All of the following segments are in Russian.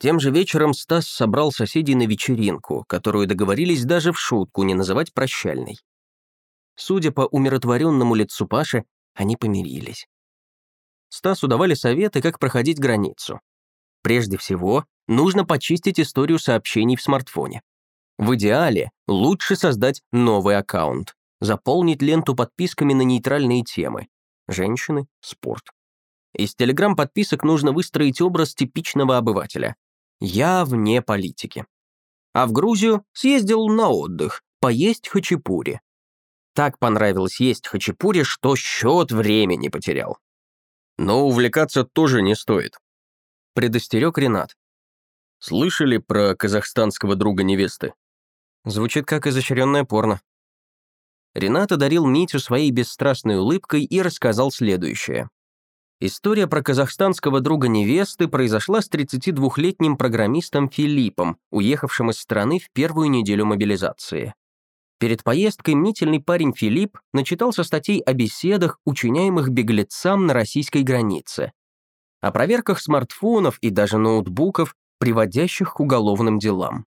Тем же вечером Стас собрал соседей на вечеринку, которую договорились даже в шутку не называть прощальной. Судя по умиротворенному лицу Паши, они помирились. Стасу давали советы, как проходить границу. Прежде всего, нужно почистить историю сообщений в смартфоне. В идеале лучше создать новый аккаунт, заполнить ленту подписками на нейтральные темы – женщины, спорт. Из телеграм-подписок нужно выстроить образ типичного обывателя. Я вне политики. А в Грузию съездил на отдых, поесть хачапури. Так понравилось есть хачапури, что счет времени потерял. Но увлекаться тоже не стоит. Предостерег Ренат. Слышали про казахстанского друга невесты? Звучит как изощренное порно. Ренат одарил Митю своей бесстрастной улыбкой и рассказал следующее. История про казахстанского друга невесты произошла с 32-летним программистом Филиппом, уехавшим из страны в первую неделю мобилизации. Перед поездкой мнительный парень Филипп начитался статей о беседах, учиняемых беглецам на российской границе, о проверках смартфонов и даже ноутбуков, приводящих к уголовным делам.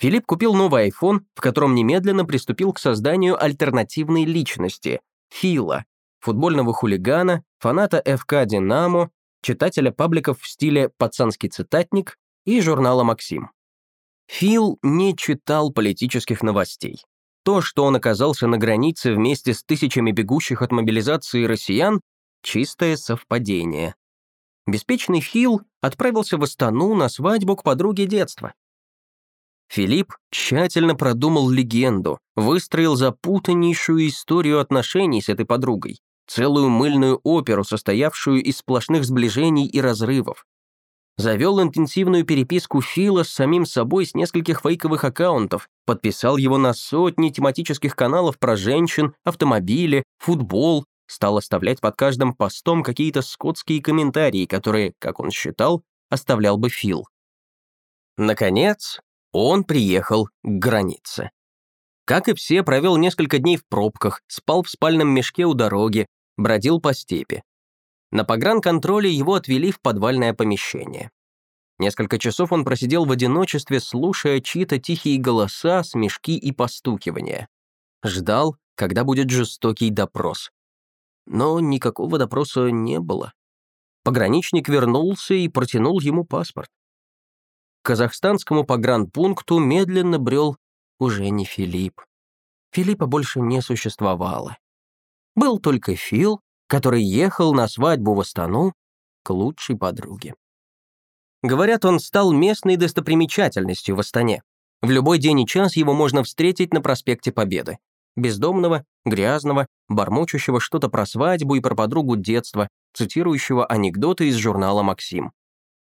Филипп купил новый iPhone, в котором немедленно приступил к созданию альтернативной личности – Фила, футбольного хулигана, фаната ФК «Динамо», читателя пабликов в стиле «Пацанский цитатник» и журнала «Максим». Фил не читал политических новостей. То, что он оказался на границе вместе с тысячами бегущих от мобилизации россиян – чистое совпадение. Беспечный Фил отправился в Астану на свадьбу к подруге детства. Филипп тщательно продумал легенду, выстроил запутаннейшую историю отношений с этой подругой, целую мыльную оперу, состоявшую из сплошных сближений и разрывов, завел интенсивную переписку Фила с самим собой с нескольких фейковых аккаунтов, подписал его на сотни тематических каналов про женщин, автомобили, футбол, стал оставлять под каждым постом какие-то скотские комментарии, которые, как он считал, оставлял бы Фил. Наконец, он приехал к границе. Как и все, провел несколько дней в пробках, спал в спальном мешке у дороги, бродил по степи. На погранконтроле его отвели в подвальное помещение. Несколько часов он просидел в одиночестве, слушая чьи-то тихие голоса, смешки и постукивания. Ждал, когда будет жестокий допрос. Но никакого допроса не было. Пограничник вернулся и протянул ему паспорт. К казахстанскому погранпункту медленно брел уже не Филипп. Филиппа больше не существовало. Был только Фил который ехал на свадьбу в Астану к лучшей подруге. Говорят, он стал местной достопримечательностью в Астане. В любой день и час его можно встретить на проспекте Победы. Бездомного, грязного, бормочущего что-то про свадьбу и про подругу детства, цитирующего анекдоты из журнала «Максим».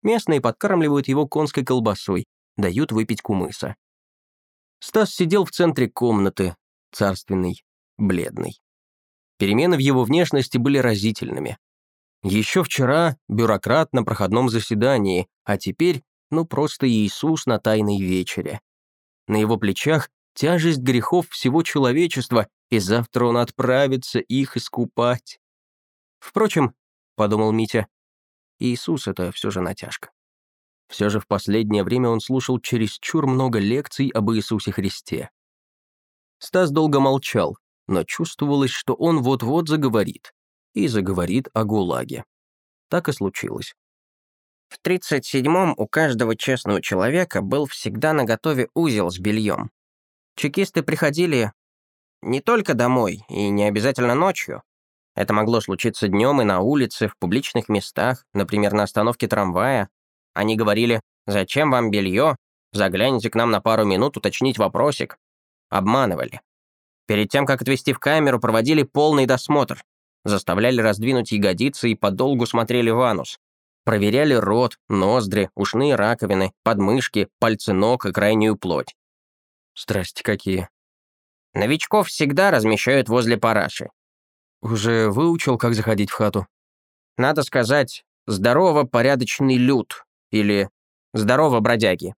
Местные подкармливают его конской колбасой, дают выпить кумыса. Стас сидел в центре комнаты, царственный, бледный. Перемены в его внешности были разительными. Еще вчера бюрократ на проходном заседании, а теперь, ну просто Иисус на Тайной вечере. На его плечах тяжесть грехов всего человечества, и завтра он отправится их искупать. Впрочем, — подумал Митя, — Иисус — это все же натяжка. Все же в последнее время он слушал чересчур много лекций об Иисусе Христе. Стас долго молчал, но чувствовалось, что он вот-вот заговорит. И заговорит о ГУЛАГе. Так и случилось. В 37-м у каждого честного человека был всегда наготове узел с бельем. Чекисты приходили не только домой, и не обязательно ночью. Это могло случиться днем и на улице, в публичных местах, например, на остановке трамвая. Они говорили «Зачем вам белье? Загляните к нам на пару минут уточнить вопросик». Обманывали. Перед тем, как отвезти в камеру, проводили полный досмотр. Заставляли раздвинуть ягодицы и подолгу смотрели в анус. Проверяли рот, ноздри, ушные раковины, подмышки, пальцы ног и крайнюю плоть. Страсти какие. Новичков всегда размещают возле параши. Уже выучил, как заходить в хату? Надо сказать «здорово, порядочный люд» или «здорово, бродяги».